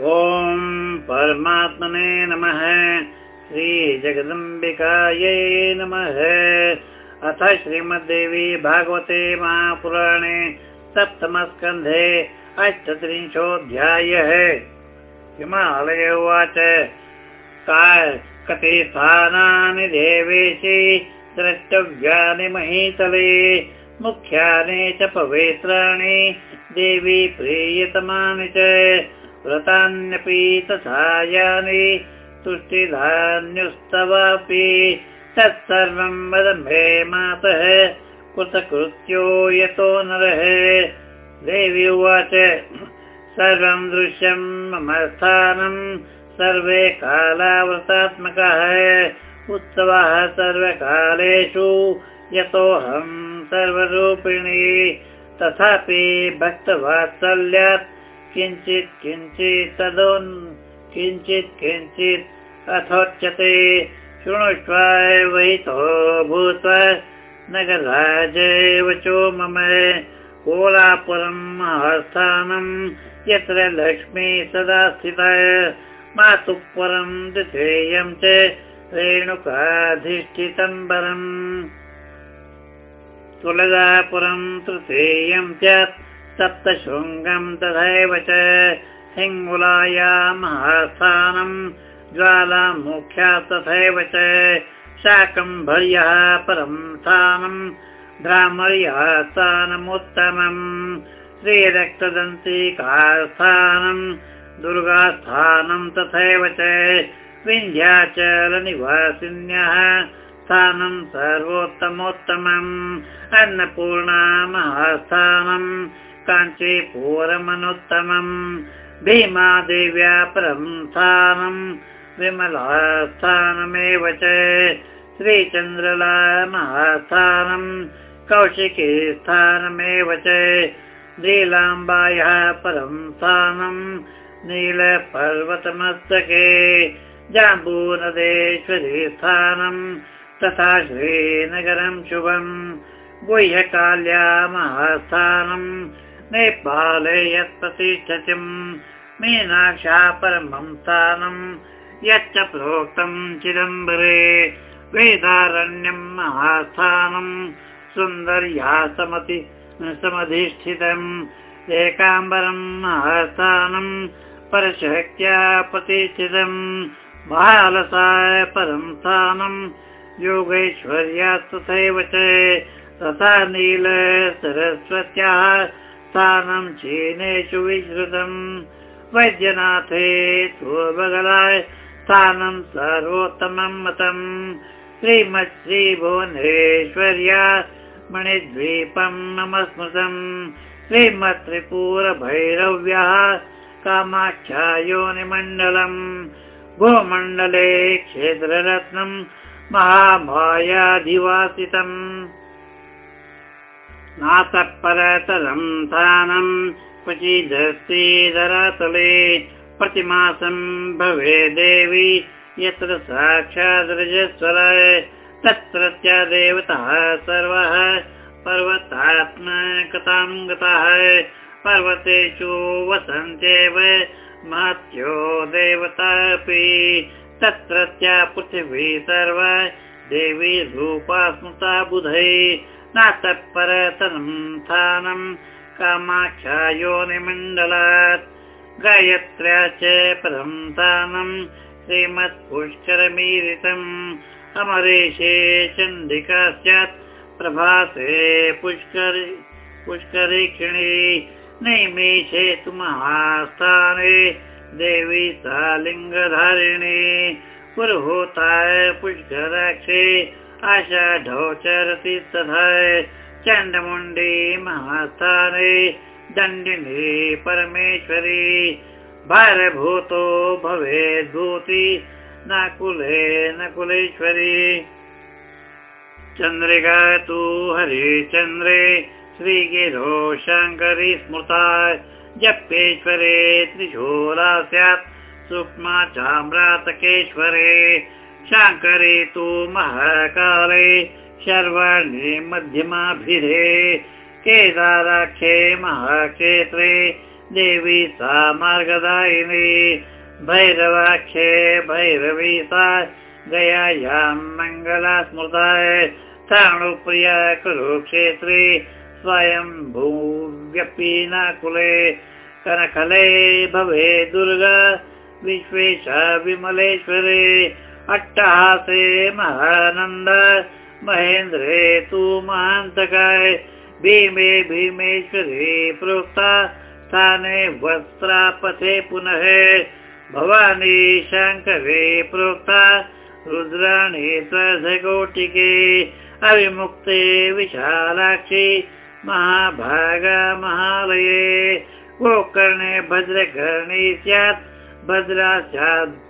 ॐ परमात्मने नमः। श्रीजगदम्बिकायै नमः। अथ श्रीमद्देवी भागवते महापुराणे सप्तमस्कन्धे अष्टत्रिंशोऽध्यायः। हिमालय उवाच। कति स्थानानि देवेशि द्रष्टव्यानि महीतले मुख्यानि च पवित्राणि देवी प्रीयतमानि च व्रतान्यपि तथा यानि तुष्टिधान्युस्तवापि तत्सर्वं वदम्भे मातः कृतकृत्यो यतो नरः। देवी उवाच सर्वं दृश्यं मम स्थानं सर्वे कालावृतात्मकः। उत्सवाः सर्वकालेषु यतोऽहं सर्वरूपिणी। तथापि भक्तवात्सल्यात् किञ्चित् किञ्चित् तदोन् किञ्चित् किञ्चित् अथोच्यते। शृणुष्व वहितो भूत्वा नगराजैव चो मम कोलापुरं महास्थानं यत्र लक्ष्मी सदा स्थिता मातुः परं द्वितीयं च रेणुकाधिष्ठितम्बरम् तुलगापुरं तृतीयं स्यात् सप्तशृङ्गं तथैव च हिङ्गुलाया महास्थानं ज्वालामुख्या तथैव च शाकम्भर्यः परं स्थानं भ्रामर्यः स्थानमुत्तमम् श्रीरक्तदन्तिकास्थानं दुर्गास्थानं तथैव च विन्ध्याचलनिवासिन्यः स्थानं सर्वोत्तमोत्तमम् अन्नपूर्णा काञ्चीपुरमनुत्तमम् भीमादेव्या परं स्थानं विमलास्थानमेव च श्रीचन्द्रला महास्थानं कौशिकी स्थानमेव च नीलाम्बायाः परं स्थानं नीलपर्वतमस्तके जाम्बूनदेश्वरी स्थानं तथा श्रीनगरं शुभम् गुह्यकाल्या महास्थानं नेपाले यत् प्रतिष्ठितम् मीनाक्षा परमं स्थानं यच्च प्रोक्तं चिदम्बरे। वेदारण्यं महास्थानं सुन्दर्या समति समधिष्ठितम्। एकाम्बरं महास्थानं परशक्त्या प्रतिष्ठितम्। महालसाय परं स्थानं योगैश्वर्या तथैव च। तथा नील सरस्वत्याः स्थानं चीनेषु विश्रुतम्। वैद्यनाथे सुबगलाय स्थानं सर्वोत्तमं मतम्। श्रीमत् श्रीभुवनेश्वर्या मणिद्वीपं मम स्मृतम् श्रीमत् त्रिपुरभैरव्यः कामाख्या योनिमण्डलम् भूमण्डले क्षेत्ररत्नं महामायाधिवासितम् नातः परतरं स्थानं क्वचिदस्ति धरातले प्रतिमासं भवे देवी यत्र साक्षाद्रजस्वर तत्रत्य देवतः सर्वः पर्वतात्मकतां गतः। पर्वतेषु वसन्त्येव महत्यो देवतापि तत्रत्य पृथिवी सर्व देवी रूपा स्मृता बुधै नातः परतनं स्थानं कामाख्या योनिमण्डलात् गायत्र्या च परं स्थानं श्रीमत्पुष्करमीरितम् अमरेशे चण्डिका स्यात् प्रभासे पुष्कर पुष्करीक्षिणी नैमेषे तु महास्थाने देवी सा लिङ्गधारिणी पुरोताय पुष्कराक्षे आषाढौ चरति तथा चण्डमुण्डी महास्थाने दण्डिनी परमेश्वरी। भारभूतो भवेद्भूति न कुले न कुलेश्वरी चन्द्रिका तु हरिचन्द्रे श्रीगिरो शङ्करी स्मृता जप्येश्वरे त्रिशूला स्यात् सूक्ष्मा चाम्रातकेश्वरे शाङ्करे तु महाकाले शर्वाणि मध्यमाभिधे केदाराख्ये महाक्षेत्रे, देवी सा मार्गदायिनी भैरवाख्ये भैरवी सा गयायां मङ्गला स्मृता स्थाणुप्रिया कुरुक्षेत्रे स्वयं भूव्यपीनाकुले कनखले भवे दुर्गा, विश्वेशा विमलेश्वरे अट्टहासे महानन्द महेन्द्रे तु महान्तकाय भीमे भीमेश्वरे प्रोक्ता स्थाने वस्त्रापथे पुनः भवानी शङ्करे प्रोक्ता रुद्राणि त्वघोटिके अविमुक्ते विशालाक्षि महाभागा महालये गोकर्णे भद्रकर्णी स्यात् भद्रा स्यात्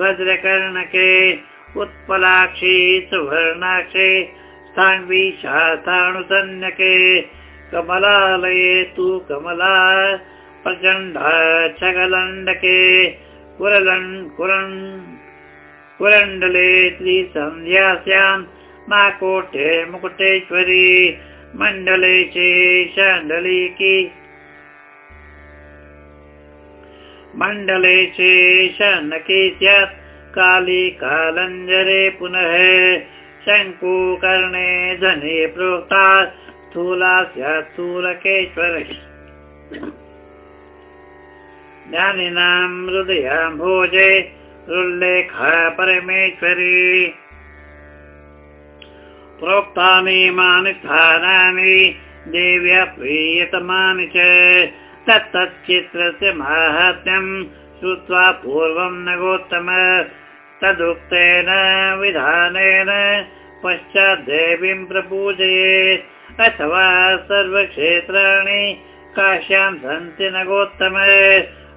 भद्रकर्णके उत्पलाक्षी सुवर्णाक्षे स्थाण्वी शास्ताणुसन्यके कमलालये तु कमला प्रचण्डा चगलण्डके कुरलन् कुरन् कुरण्डले त्रिसन्ध्यास्यां मा कोटे मुकुटेश्वरी मण्डले शेषण्डलीकी मण्डले शेषन्नकी स्यात् काली कालञ्जरे पुनः शङ्कुकर्णे धने प्रोक्ता ज्ञानिनां हृदयां भोजे रुल्लेखा परमेश्वरी। प्रोक्तानि मानि स्थानानि देव्या प्रीयतमानि च तत्तच्चित्रस्य माहात्म्यं श्रुत्वा पूर्वं नगोत्तम। तदुक्तेन विधानेन पश्चाद्देवीं प्रपूजये। अथवा सर्वक्षेत्राणि काश्यां सन्ति नगोत्तम।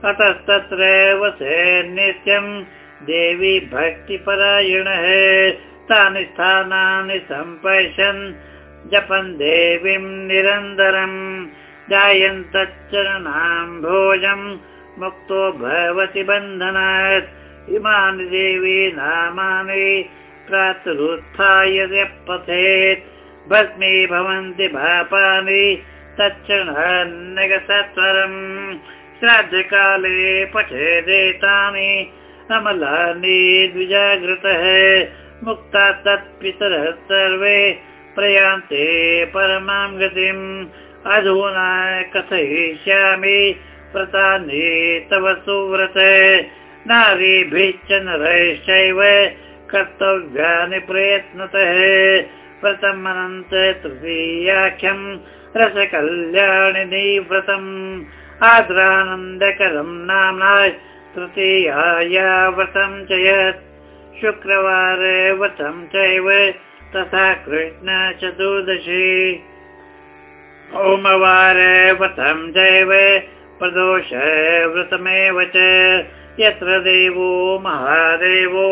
अतस्तत्र वसे देवी भक्तिपरायणः। तानि स्थानानि सम्पश्यन्। जपन् देवीं निरन्तरम् जायन्तच्चरणां भोजं मुक्तो भवति बन्धनात्। इमानि देवी नामानि प्रातरुत्थाय पथेत् भस्मी भवन्ति भापानि तच्चरणान्यगसत्वरम् श्राद्धकाले पठेदेतानि अमलानि द्विजागृतः। मुक्ता तत्पितरः सर्वे प्रयान्ते परमां गतिम् अधुना कथयिष्यामि व्रतानि तव सुव्रत। नारीभिश्च नरैश्चैव कर्तव्यानि प्रयत्नतः। व्रतमनन्त तृतीयाख्यं रसकल्याणिनी व्रतम् आद्रानन्दकरं नाम्ना तृतीयाया व्रतं च यत्। शुक्रवारे व्रतं चैव तथा कृष्ण चतुर्दशी ओमवारे व्रतं चैव प्रदोष व्रतमेव च। यत्र देवो महादेवो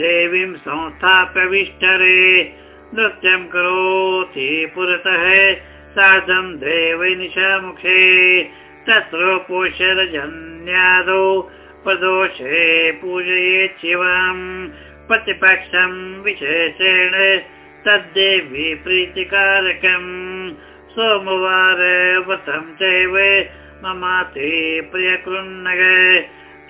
देवीं संस्थाप्यविष्टरे नृत्यं करोति पुरतः सार्धं देवनिशामुखे तत्रोपोषरजन्यादौ प्रदोषे पूजयेत् शिवाम् प्रतिपक्षं विशेषेण तद्देवी प्रीतिकारकम् सोमवार व्रतं चैव ममाति प्रियकृन्नग।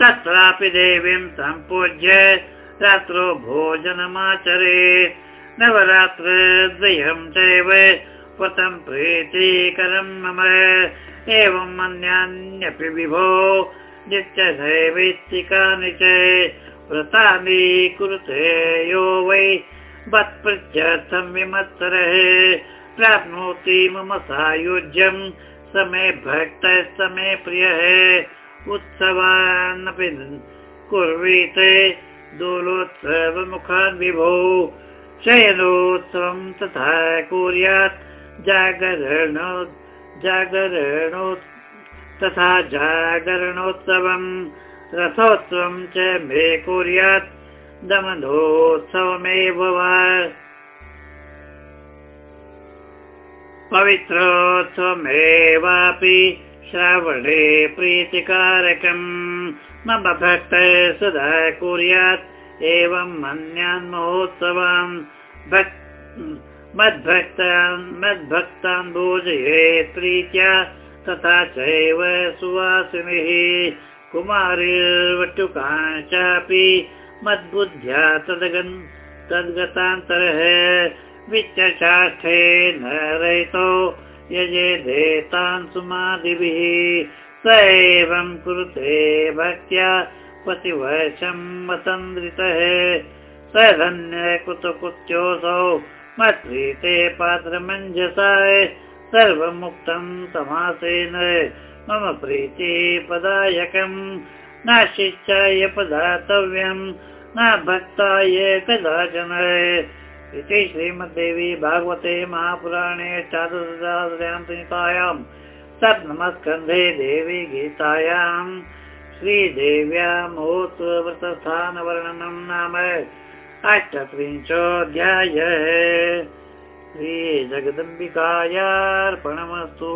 तत्रापि देवीं सम्पूज्य रात्रौ भोजनमाचरे। नवरात्रद्वयं चैव व्रतं प्रीतिकरं मम। एवम् अन्यान्यपि विभो नित्यदैवित्तिकानि च। व्रतानि कुरुते यो वै वत्पृत्यर्थं विमत्सरः प्राप्नोति मम सायुज्यं समे भक्तः समे प्रियः। उत्सवानपि कुर्वीते दोलोत्सवमुखान् विभो। शयनोत्सवं तथा कुर्यात्। जागरण जागरणो तथा जागरणोत्सवम्। रथोत्सवं च मे कुर्यात्। दमनोत्सवमेव वा पवित्रोत्सवमेवापि श्रावणे प्रीतिकारकम्। मम भक्त सदा कुर्यात् एवं अन्यान् महोत्सवान्। मद्भक्तान् मद्भक्तान् भोजयेत् प्रीत्या तथा चैव सुवासिनिः। कुमारीर्वटुकाश्चापि मद्बुद्ध्या तद्गन् तद्गतान्तरः वित्तशास्त्रे न रहितो यजेदेतान् सुमादिभिः। स एवं कुरुते भक्त्या पतिवर्षं वसन्द्रितः। स धन्य कुतकुत्योऽसौ मत्प्रीते पात्रमञ्जसाय सर्वमुक्तं समासेन। मम प्रीति पदायकम् न शिष्याय पदातव्यम् न भक्ताय कदाचन इति श्रीमद्देवी भागवते महापुराणे सप्तमस्कन्धे देवी गीतायाम् श्रीदेव्या महोत्सवव्रतस्थानवर्णनं नाम अष्टत्रिंशोऽध्याय श्रीजगदम्बिकायार्पणमस्तु